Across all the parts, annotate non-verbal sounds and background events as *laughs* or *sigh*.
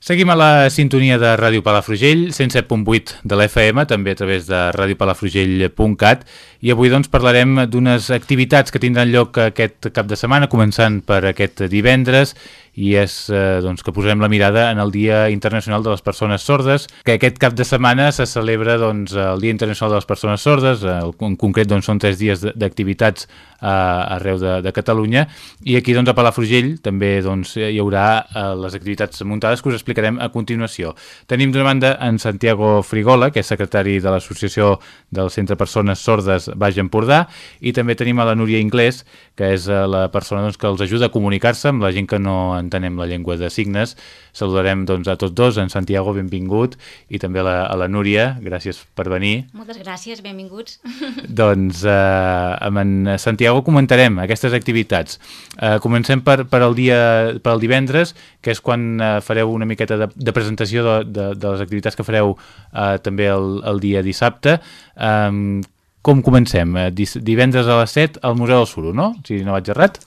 Seguim a la sintonia de Ràdio Palafrugell, 107.8 de l'FM, també a través de radiopalafrugell.cat i avui doncs parlarem d'unes activitats que tindran lloc aquest cap de setmana, començant per aquest divendres i és eh, doncs, que posarem la mirada en el Dia Internacional de les Persones Sordes, que aquest cap de setmana se celebra doncs, el Dia Internacional de les Persones Sordes, en concret doncs, són tres dies d'activitats eh, arreu de, de Catalunya, i aquí doncs, a Palafrugell també doncs, hi haurà eh, les activitats muntades que us explicarem a continuació. Tenim d'una banda en Santiago Frigola, que és secretari de l'Associació del Centre Persones Sordes Baix Empordà, i també tenim a la Núria Inglés, que és eh, la persona doncs, que els ajuda a comunicar-se amb la gent que no entenem la llengua de signes. Saludarem doncs, a tots dos, en Santiago, benvingut, i també a la, a la Núria, gràcies per venir. Moltes gràcies, benvinguts. *laughs* Doncs eh, amb en Santiago comentarem aquestes activitats. Eh, comencem per, per, el dia, per el divendres, que és quan eh, fareu una miqueta de, de presentació de, de, de les activitats que fareu eh, també el, el dia dissabte. Eh, com comencem? Eh, divendres a les 7 al Museu del Suro, no? Si no vaig errat.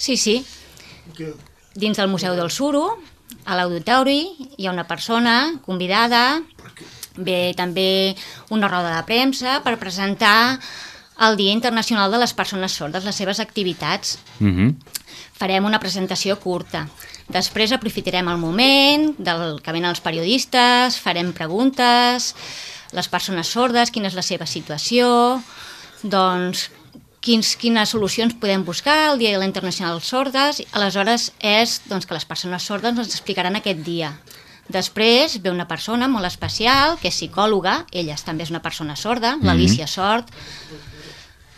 Sí, sí. Dins del Museu del Suro, a l'auditori, hi ha una persona convidada, ve també una roda de premsa per presentar el Dia Internacional de les Persones Sordes, les seves activitats. Uh -huh. Farem una presentació curta. Després aprofitarem el moment del que venen els periodistes, farem preguntes, les persones sordes, quina és la seva situació, doncs quins, quines solucions podem buscar el Dia de la Internacional Sordes. Aleshores és doncs, que les persones sordes ens explicaran aquest dia. Després ve una persona molt especial, que és psicòloga, ella també és una persona sorda, mm -hmm. l'Alicia Sort,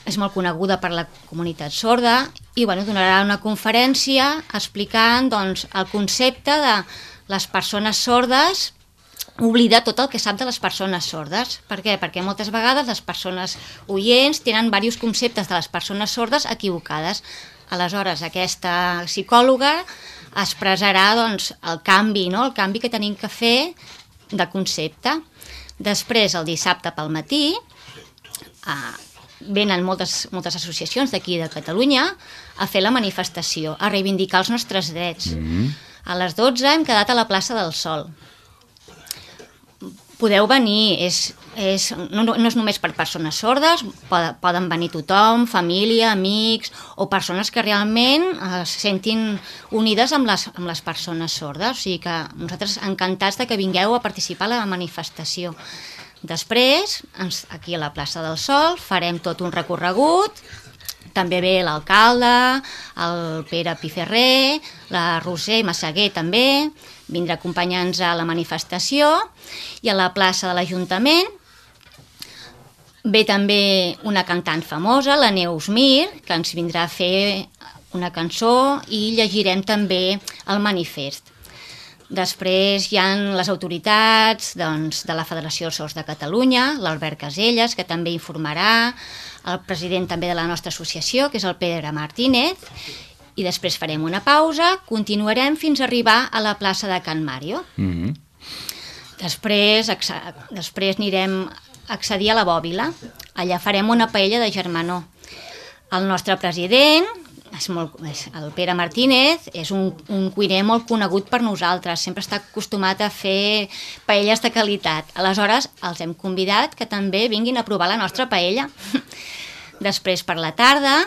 és molt coneguda per la comunitat sorda, i bueno, donarà una conferència explicant doncs, el concepte de les persones sordes oblida tot el que sap de les persones sordes. Per què? Perquè moltes vegades les persones oients tenen diversos conceptes de les persones sordes equivocades. Aleshores, aquesta psicòloga expressarà doncs, el canvi, no? el canvi que tenim que fer de concepte. Després, el dissabte pel matí, eh, venen moltes, moltes associacions d'aquí de Catalunya a fer la manifestació, a reivindicar els nostres drets. Mm -hmm. A les 12 hem quedat a la plaça del Sol podeu venir, és, és, no, no és només per persones sordes, poden, poden venir tothom, família, amics, o persones que realment eh, es sentin unides amb les, amb les persones sordes. O sigui que nosaltres encantats de que vingueu a participar a la manifestació. Després, aquí a la plaça del Sol, farem tot un recorregut, també ve l'alcalde, el Pere Piferrer, la Roser Massaguer també, vindrà acompanyant-nos a la manifestació i a la plaça de l'Ajuntament ve també una cantant famosa, la Neus Mir, que ens vindrà a fer una cançó i llegirem també el manifest. Després hi han les autoritats doncs, de la Federació Sors de Catalunya, l'Albert Caselles, que també informarà, el president també de la nostra associació, que és el Pedro Martínez, i després farem una pausa, continuarem fins a arribar a la plaça de Can Mario. Mm -hmm. Després, després anirem a accedir a la Bòbila. Allà farem una paella de germanor. El nostre president, és molt, és el Pere Martínez, és un, un cuiner molt conegut per nosaltres, sempre està acostumat a fer paelles de qualitat. Aleshores, els hem convidat que també vinguin a provar la nostra paella. *laughs* Després, per la tarda,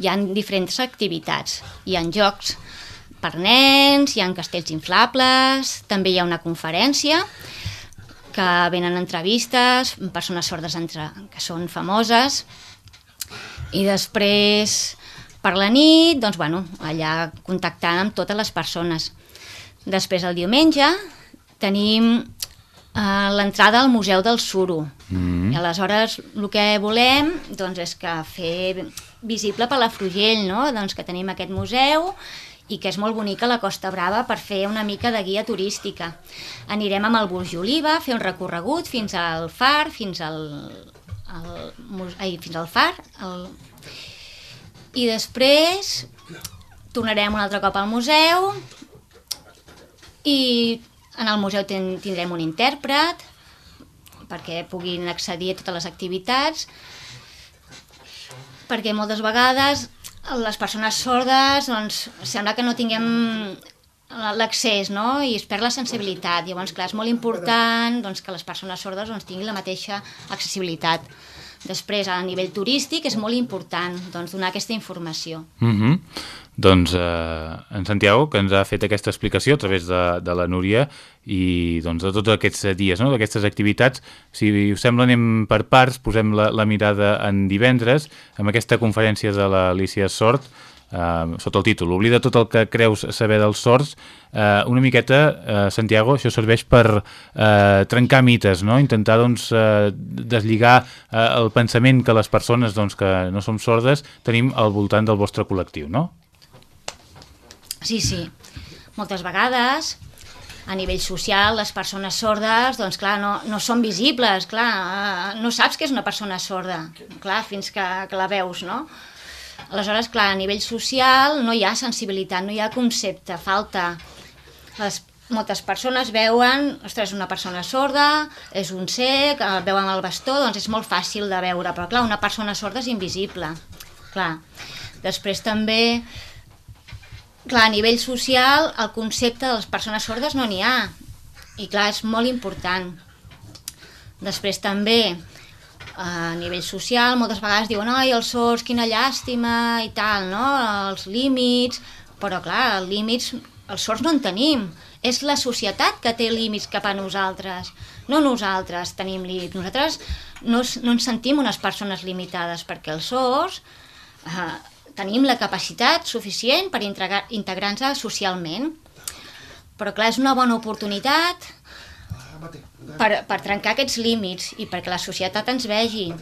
hi han diferents activitats. Hi han jocs per nens, hi han castells inflables, també hi ha una conferència que venen entrevistes, persones sordes entre, que són famoses, i després per la nit, doncs, bueno, allà contactant amb totes les persones. Després el diumenge tenim uh, l'entrada al Museu del Suro. Mm. I aleshores el que volem doncs, és que fer visible per la Frugell, no? doncs que tenim aquest museu i que és molt bonica la Costa Brava per fer una mica de guia turística. Anirem amb el bus Oliva fer un recorregut fins al far, fins al, al, ai, fins al far, el... i després tornarem un altre cop al museu i en el museu ten, tindrem un intèrpret perquè puguin accedir a totes les activitats perquè moltes vegades les persones sordes doncs, sembla que no tinguem l'accés, no? I es perd la sensibilitat. Llavors, clar, és molt important doncs, que les persones sordes doncs, tinguin la mateixa accessibilitat. Després, a nivell turístic, és molt important doncs, donar aquesta informació. Mm -hmm. Doncs eh, en Santiago, que ens ha fet aquesta explicació a través de, de la Núria i doncs, de tots aquests dies, no? d'aquestes activitats. Si us sembla, anem per parts, posem la, la mirada en divendres, amb aquesta conferència de l'Alicia Sort, eh, sota el títol Oblida tot el que creus saber dels sords eh, una miqueta, eh, Santiago això serveix per eh, trencar mites no? intentar doncs, eh, deslligar eh, el pensament que les persones doncs, que no som sordes tenim al voltant del vostre col·lectiu, no? Sí, sí. Moltes vegades a nivell social, les persones sordes, doncs clar, no, no són visibles, clar, eh, no saps que és una persona sorda, clar, fins que, que la veus, no? Aleshores, clar, a nivell social no hi ha sensibilitat, no hi ha concepte, falta. Les, moltes persones veuen, ostres, una persona sorda, és un cec, el veuen el bastó, doncs és molt fàcil de veure, però clar, una persona sorda és invisible, clar. Després també, clar, a nivell social, el concepte de les persones sordes no n'hi ha, i clar, és molt important. Després també, a nivell social, moltes vegades diuen ai, els sords, quina llàstima i tal, no? Els límits, però clar, els límits, els sords no en tenim. És la societat que té límits cap a nosaltres. No nosaltres tenim límits. Nosaltres no, no ens sentim unes persones limitades perquè els sords eh, tenim la capacitat suficient per integrar-nos socialment. Però clar, és una bona oportunitat per, per trencar aquests límits i perquè la societat ens vegi.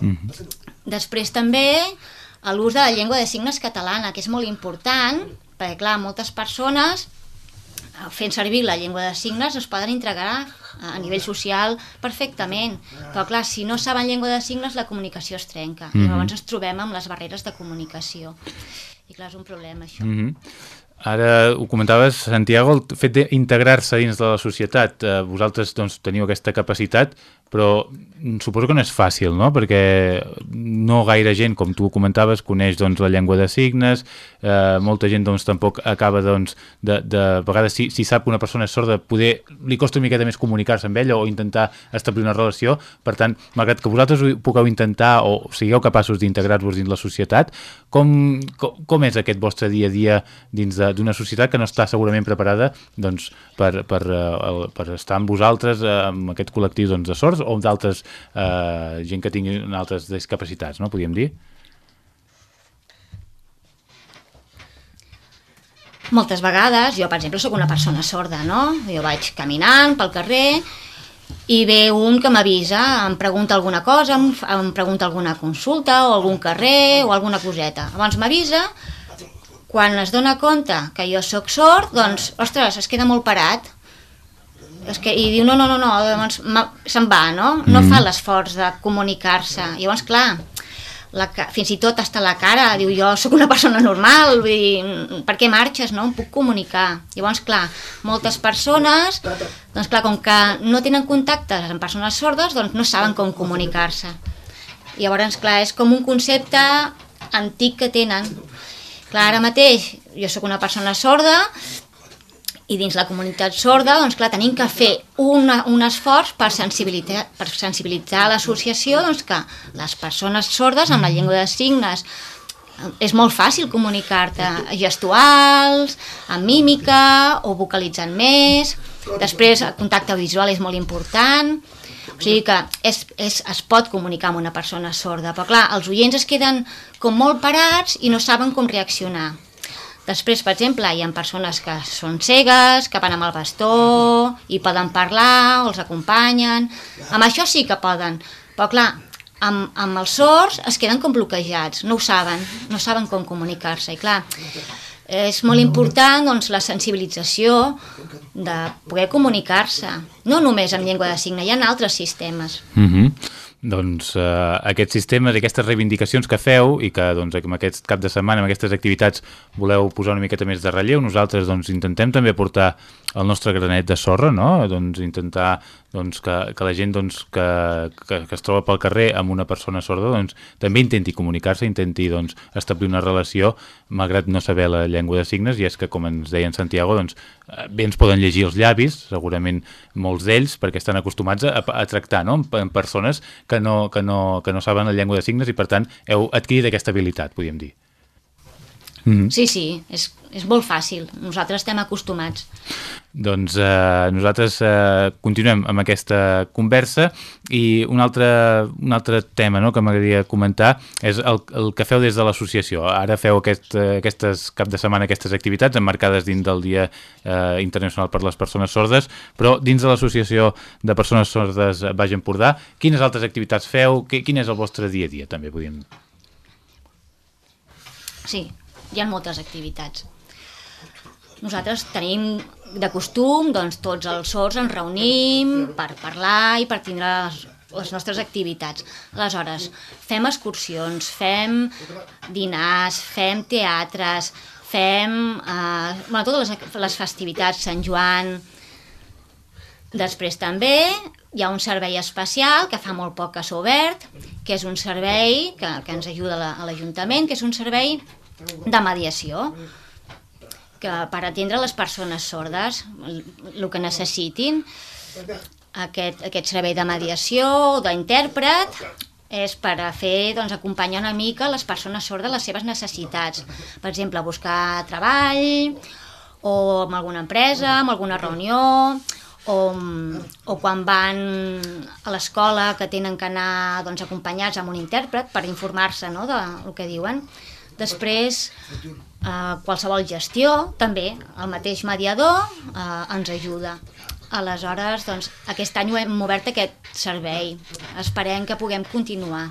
Mm -hmm. Després també l'ús de la llengua de signes catalana, que és molt important, perquè clar, moltes persones fent servir la llengua de signes es poden integrar a nivell social perfectament, però clar, si no saben llengua de signes la comunicació es trenca, mm -hmm. i llavors ens trobem amb les barreres de comunicació i clar, és un problema això. Mm -hmm. Ara ho comentaves, Santiago, el fet d'integrar-se dins de la societat, eh, vosaltres doncs, teniu aquesta capacitat, però suposo que no és fàcil, no? Perquè no gaire gent, com tu comentaves, coneix doncs, la llengua de signes, eh, molta gent doncs, tampoc acaba, doncs, de, de, de vegades, si, si sap que una persona és sorda, poder, li costa una miqueta més comunicar-se amb ella o intentar establir una relació. Per tant, malgrat que vosaltres ho pugueu intentar o sigueu capaços d'integrar-vos dins la societat, com, com, com és aquest vostre dia a dia dins d'una societat que no està segurament preparada doncs, per, per, uh, per estar amb vosaltres, uh, amb aquest col·lectiu doncs, de sords, o d'altres eh, gent que tingui altres discapacitats, no? Podríem dir? Moltes vegades, jo per exemple sóc una persona sorda, no? Jo vaig caminant pel carrer i ve un que m'avisa, em pregunta alguna cosa, em, em pregunta alguna consulta o algun carrer o alguna coseta. Abans m'avisa, quan es dona compte que jo sóc sord, doncs, ostres, es queda molt parat és que, i diu no, no, no, no llavors se'n va, no? No mm. fa l'esforç de comunicar-se. Llavors, clar, la, fins i tot està la cara, diu jo sóc una persona normal, vull dir, per què marxes, no? Em puc comunicar. Llavors, clar, moltes persones, doncs clar, com que no tenen contactes amb persones sordes, doncs no saben com comunicar-se. Llavors, clar, és com un concepte antic que tenen. Clar, ara mateix jo sóc una persona sorda, i dins la comunitat sorda, doncs clar, tenim que fer una, un esforç per sensibilitzar, per sensibilitzar l'associació doncs, que les persones sordes amb la llengua de signes és molt fàcil comunicar-te gestuals, amb mímica o vocalitzant més. Després, el contacte visual és molt important. O sigui que és, és, es pot comunicar amb una persona sorda, però clar, els oients es queden com molt parats i no saben com reaccionar. Després, per exemple, hi ha persones que són cegues, que van amb el bastó i poden parlar o els acompanyen. Amb això sí que poden, però clar, amb, amb els sords es queden com bloquejats, no ho saben, no saben com comunicar-se. I clar, és molt important doncs, la sensibilització de poder comunicar-se, no només amb llengua de signe, hi ha altres sistemes. Mm -hmm. Doncs, eh, aquests sistemes, aquestes reivindicacions que feu i que doncs, amb aquest cap de setmana, amb aquestes activitats, voleu posar una miqueta més de relleu. Nosaltres doncs, intentem també portar el nostre granet de sorra, no? doncs, intentar doncs, que, que la gent doncs, que, que, que es troba pel carrer amb una persona sorda doncs, també intenti comunicar-se, intenti doncs, establir una relació, malgrat no saber la llengua de signes, i és que, com ens deia en Santiago, doncs, eh, bé ens poden llegir els llavis, segurament molts d'ells, perquè estan acostumats a, a tractar no? amb persones que no, que, no, que no saben la llengua de signes i, per tant, heu adquirit aquesta habilitat, podríem dir. Mm -hmm. Sí, sí, és, és molt fàcil. Nosaltres estem acostumats. Doncs eh, nosaltres eh, continuem amb aquesta conversa i un altre, un altre tema no, que m'agradaria comentar és el, el que feu des de l'associació. Ara feu aquest, eh, aquestes cap de setmana aquestes activitats emmarcades dins del Dia eh, Internacional per les Persones Sordes, però dins de l'associació de persones sordes Baix Empordà, quines altres activitats feu? Quin és el vostre dia a dia, també podríem... Sí, hi ha moltes activitats. Nosaltres tenim de costum, doncs tots els sords ens reunim per parlar i per tindre les, les nostres activitats. Aleshores, fem excursions, fem dinars, fem teatres, fem eh, bueno, totes les, les festivitats, Sant Joan... Després també hi ha un servei especial que fa molt poc que s'ha obert, que és un servei que, que ens ajuda a l'Ajuntament, que és un servei de mediació que per atendre les persones sordes el que necessitin aquest, aquest servei de mediació o d'intèrpret és per a fer, doncs, acompanyar una mica les persones sordes les seves necessitats. Per exemple, buscar treball, o amb alguna empresa, amb alguna reunió, o, o quan van a l'escola que tenen que anar doncs, acompanyats amb un intèrpret per informar-se no, del que diuen. Després, eh, qualsevol gestió, també, el mateix mediador eh, ens ajuda. Aleshores, doncs, aquest any hem obert aquest servei. Esperem que puguem continuar.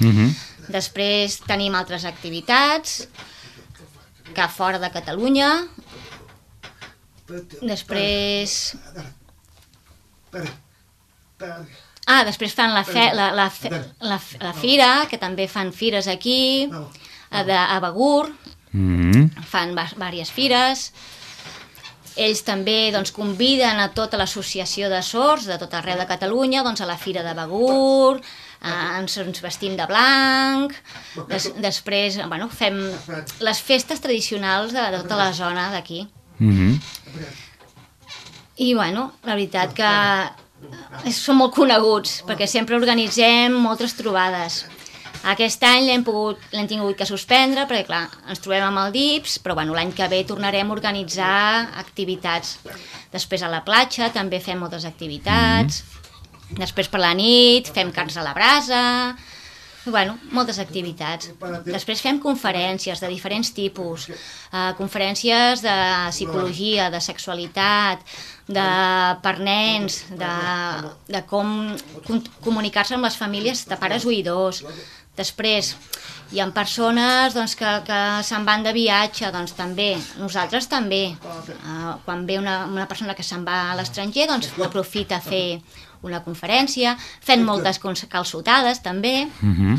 Mm -hmm. Després tenim altres activitats que fora de Catalunya. Després... Ah, després fan la, fe, la, la, la, la fira, que també fan fires aquí, a, de, a Begur, mm -hmm. fan diverses fires. Ells també doncs, conviden a tota l'associació de sords de tot arreu de Catalunya doncs, a la fira de Begur, eh, ens, ens vestim de blanc, des, després bueno, fem les festes tradicionals de, de tota la zona d'aquí. Mm -hmm. I bueno, la veritat que són molt coneguts, perquè sempre organitzem moltes trobades. Aquest any l'hem pogut l'hem tingut que suspendre perquè clar, ens trobem amb el DIPS, però bueno, l'any que ve tornarem a organitzar activitats. Després a la platja també fem moltes activitats. Mm -hmm. Després per la nit fem carns a la brasa, bueno, moltes activitats. Després fem conferències de diferents tipus, uh, conferències de psicologia, de sexualitat, de per nens, de, de com comunicar-se amb les famílies de pares oïdors. Després hi ha persones doncs, que, que se'n van de viatge, doncs també, nosaltres també. Uh, quan ve una, una persona que se'n va a l'estranger, doncs aprofita a fer una conferència, fent moltes calçotades també, uh -huh.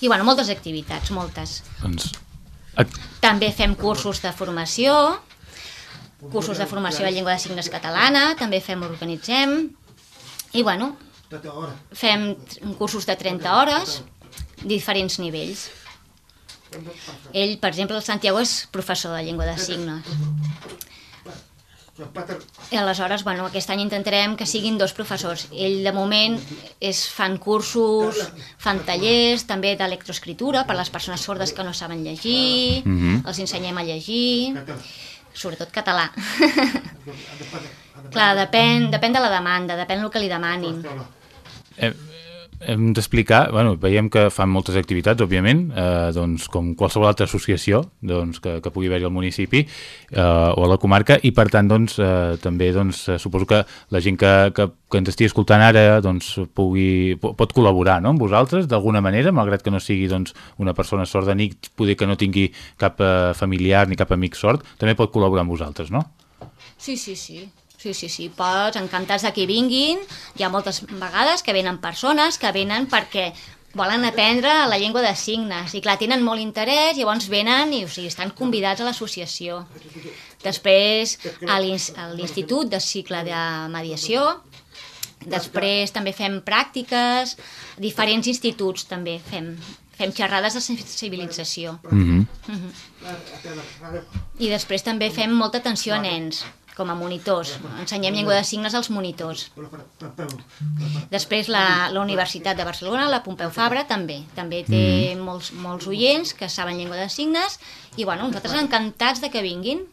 i bueno, moltes activitats, moltes. Doncs... També fem cursos de formació, cursos de formació de llengua de signes catalana, també fem, organitzem, i bueno, fem cursos de 30 hores, diferents nivells. Ell, per exemple, el Santiago és professor de llengua de signes. I aleshores, bueno, aquest any intentarem que siguin dos professors. Ell, de moment, és, fan cursos, fan tallers, també d'electroescritura per a les persones sordes que no saben llegir, mm -hmm. els ensenyem a llegir, sobretot català. *laughs* Clar, depèn, depèn de la demanda, depèn del que li demanin. Eh, hem d'explicar, bueno, veiem que fan moltes activitats, òbviament, eh, doncs, com qualsevol altra associació doncs, que, que pugui haver-hi al municipi eh, o a la comarca, i per tant doncs, eh, també doncs, eh, suposo que la gent que, que, que ens estigui escoltant ara doncs, pugui, pot col·laborar no? amb vosaltres d'alguna manera, malgrat que no sigui doncs, una persona sorda ni poder que no tingui cap eh, familiar ni cap amic sord, també pot col·laborar amb vosaltres, no? Sí, sí, sí. Sí, sí, sí, pots, encantats de que vinguin. Hi ha moltes vegades que venen persones que venen perquè volen aprendre la llengua de signes i clar, tenen molt interès, llavors venen i o sigui, estan convidats a l'associació. Després a l'Institut de Cicle de Mediació, després també fem pràctiques, diferents instituts també fem, fem xerrades de sensibilització. Mm -hmm. Mm -hmm. I després també fem molta atenció a nens com a monitors. Ensenyem llengua de signes als monitors. Després la, la Universitat de Barcelona, la Pompeu Fabra, també. També té mm. molts, molts oients que saben llengua de signes i bueno, nosaltres encantats de que vinguin.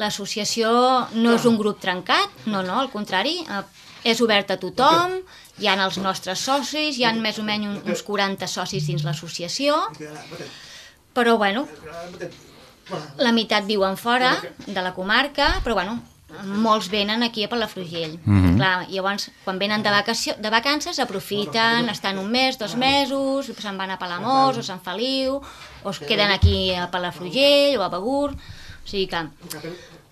L'associació no és un grup trencat, no, no, al contrari, eh, és obert a tothom, hi han els nostres socis, hi han més o menys uns 40 socis dins l'associació, però bueno, la meitat viuen fora de la comarca, però bueno, molts venen aquí a Palafrugell. Mm -hmm. Clar, llavors, quan venen de, vacació, de vacances, aprofiten, estan un mes, dos mesos, se'n van a Palamós o Sant Feliu, o es queden aquí a Palafrugell o a Begur. O sigui que,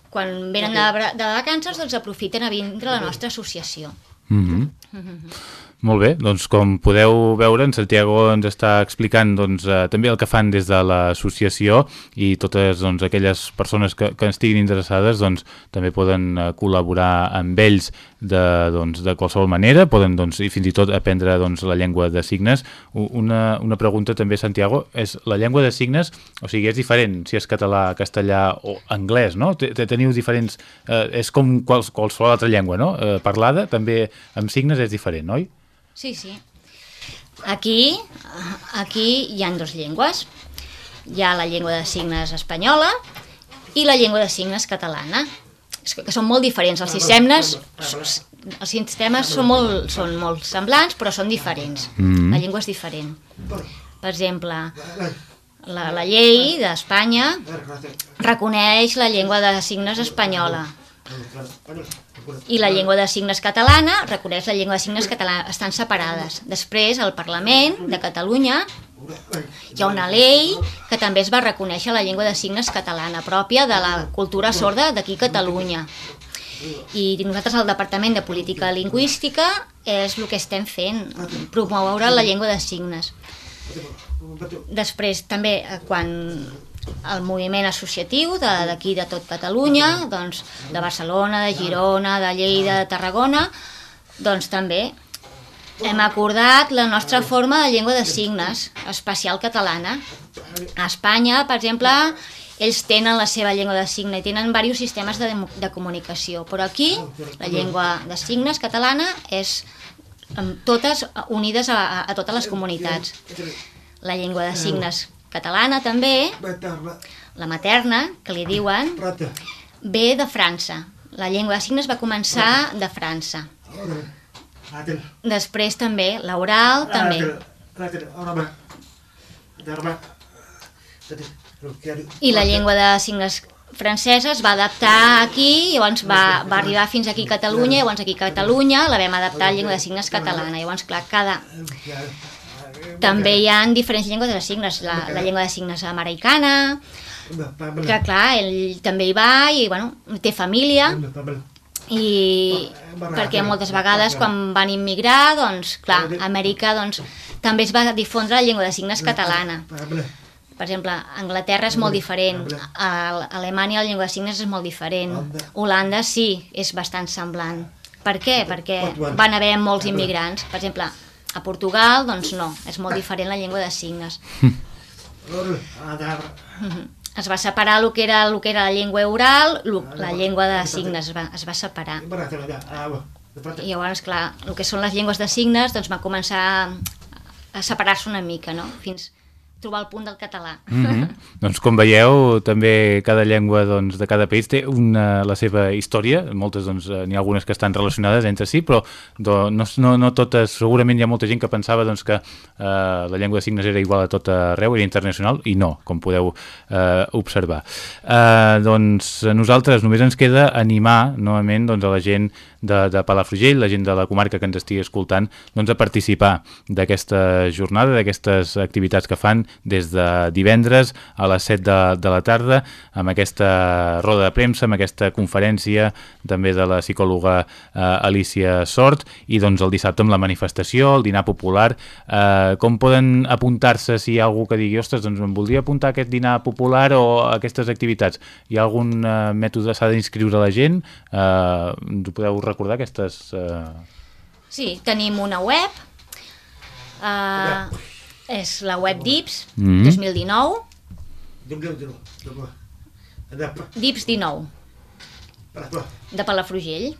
quan venen de, de vacances, doncs aprofiten a vindre a la nostra associació. Mm -hmm. Mm -hmm. Molt bé, doncs com podeu veure, en Santiago ens està explicant doncs, eh, també el que fan des de l'associació i totes doncs, aquelles persones que, que estiguin interessades doncs, també poden eh, col·laborar amb ells de, doncs, de qualsevol manera, poden doncs, i fins i tot aprendre doncs, la llengua de signes. Una, una pregunta també, Santiago, és la llengua de signes, o sigui, és diferent si és català, castellà o anglès, no? Teniu diferents... Eh, és com quals, qualsevol altra llengua, no? Eh, parlada, també amb signes és diferent, oi? Sí, sí. Aquí, aquí hi han dues llengües. Hi ha la llengua de signes espanyola i la llengua de signes catalana, que són molt diferents. Els sistemes, els sistemes són molt, són molt semblants, però són diferents. Mm -hmm. La llengua és diferent. Per exemple, la, la llei d'Espanya reconeix la llengua de signes espanyola, i la llengua de signes catalana reconeix la llengua de signes catalana, estan separades. Després, al Parlament de Catalunya hi ha una llei que també es va reconèixer la llengua de signes catalana, pròpia de la cultura sorda d'aquí Catalunya. I nosaltres al Departament de Política Lingüística és el que estem fent, promoure la llengua de signes. Després, també, eh, quan el moviment associatiu d'aquí de, de tot Catalunya, doncs, de Barcelona, de Girona, de Lleida, de Tarragona, doncs també hem acordat la nostra forma de llengua de signes especial catalana. A Espanya, per exemple, ells tenen la seva llengua de signes i tenen diversos sistemes de, de comunicació, però aquí la llengua de signes catalana és totes unides a, a, a totes les comunitats. La llengua de signes catalana també, la materna, que li diuen, ve de França. La llengua de signes va començar de França. Després també, l'oral també. I la llengua de signes francesa es va adaptar aquí, llavors va, va arribar fins aquí a Catalunya, llavors aquí a Catalunya la vam adaptar a llengua de signes catalana. Llavors, clar, cada, també hi ha diferents llengües de signes, la, la llengua de signes americana, que clar, ell també hi va i bueno, té família i perquè moltes vegades quan van immigrar, doncs clar, a Amèrica doncs, també es va difondre la llengua de signes catalana. Per exemple, Anglaterra és molt diferent, a Alemanya la llengua de signes és molt diferent, Holanda sí, és bastant semblant. Per què? Perquè van haver molts immigrants. Per exemple, a Portugal, doncs no, és molt diferent la llengua de signes. *laughs* es va separar el que era, el que era la llengua oral, la llengua de signes es va, es va separar. I llavors, clar, el que són les llengües de signes doncs va començar a separar-se una mica, no? Fins, trobar el punt del català. Mm -hmm. *laughs* doncs com veieu, també cada llengua doncs, de cada país té una, la seva història, moltes doncs n'hi ha algunes que estan relacionades entre si, però do, no, no, no totes, segurament hi ha molta gent que pensava doncs, que eh, la llengua de signes era igual a tot arreu, era internacional, i no, com podeu eh, observar. Eh, doncs nosaltres només ens queda animar novament doncs, a la gent de, de Palafrugell, la gent de la comarca que ens estigui escoltant, doncs, a participar d'aquesta jornada, d'aquestes activitats que fan des de divendres a les 7 de, de la tarda amb aquesta roda de premsa, amb aquesta conferència també de la psicòloga eh, Alicia Sort i doncs el dissabte amb la manifestació, el dinar popular. Eh, com poden apuntar-se si hi ha algú que digui, ostres, doncs em voldria apuntar a aquest dinar popular o a aquestes activitats? Hi ha algun eh, mètode, s'ha d'inscriure la gent? Eh, ens ho podeu recordar, aquestes... Eh... Sí, tenim una web, uh, és la web DIPS Mm -hmm. 2019, Déu, Déu, Déu, Déu. Déu. DIPS 19, Déu. de Palafrugell.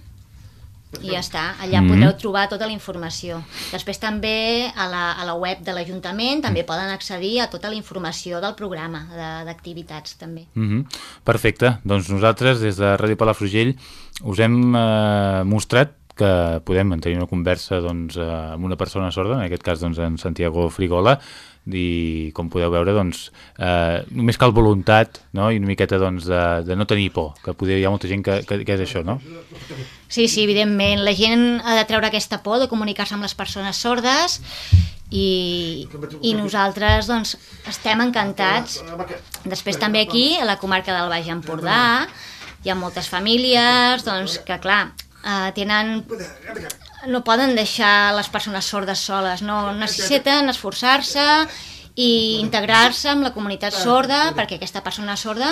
I ja està, allà Mhm. podreu trobar tota la informació. Després també a la, a la web de l'Ajuntament també poden accedir a tota la informació del programa de- d'activitats també. Mm -hmm. Perfecte, doncs nosaltres des de Ràdio Palafrugell us hem eh, mostrat que podem mantenir una conversa doncs, eh, amb una persona sorda, en aquest cas doncs, en Santiago Frigola, i com podeu veure doncs, eh, només cal voluntat no? i una miqueta doncs, de, de no tenir por, que poder, hi ha molta gent que, que, que és això, no? Sí, sí, evidentment. La gent ha de treure aquesta por de comunicar-se amb les persones sordes i, i nosaltres doncs, estem encantats. Després també aquí, a la comarca del Baix Empordà, hi ha moltes famílies doncs, que, clar, eh, tenen no poden deixar les persones sordes soles, no necessiten esforçar-se i integrar-se amb la comunitat sorda perquè aquesta persona sorda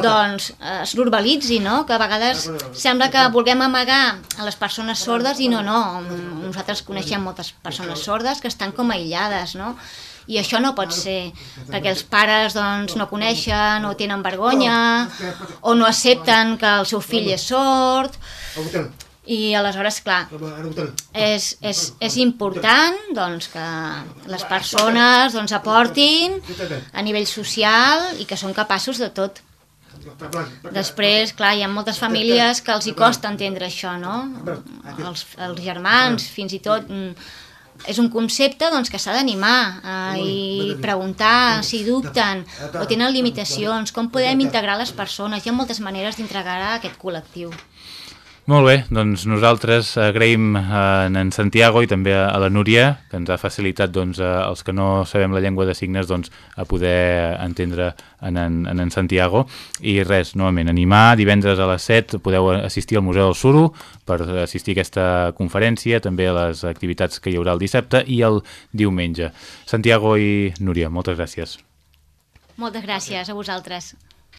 doncs es normalitzi, no? Que a vegades sembla que vulguem amagar a les persones sordes i no, no. Nosaltres coneixem moltes persones sordes que estan com aïllades, no? I això no pot ser, perquè els pares doncs, no coneixen o tenen vergonya o no accepten que el seu fill és sord i aleshores, clar, és, és, és important doncs, que les persones doncs, aportin a nivell social i que són capaços de tot. Després, clar, hi ha moltes famílies que els hi costa entendre això, no? Els, els germans, fins i tot, mm, és un concepte doncs, que s'ha d'animar eh, i preguntar si dubten o tenen limitacions, com podem integrar les persones. Hi ha moltes maneres d'integrar aquest col·lectiu. Molt bé, doncs nosaltres agraïm a en Santiago i també a la Núria, que ens ha facilitat doncs, els que no sabem la llengua de signes doncs, a poder entendre en en, en en Santiago. I res, novament, animar, divendres a les 7 podeu assistir al Museu del Suro per assistir a aquesta conferència, també a les activitats que hi haurà el dissabte i el diumenge. Santiago i Núria, moltes gràcies. Moltes gràcies a vosaltres.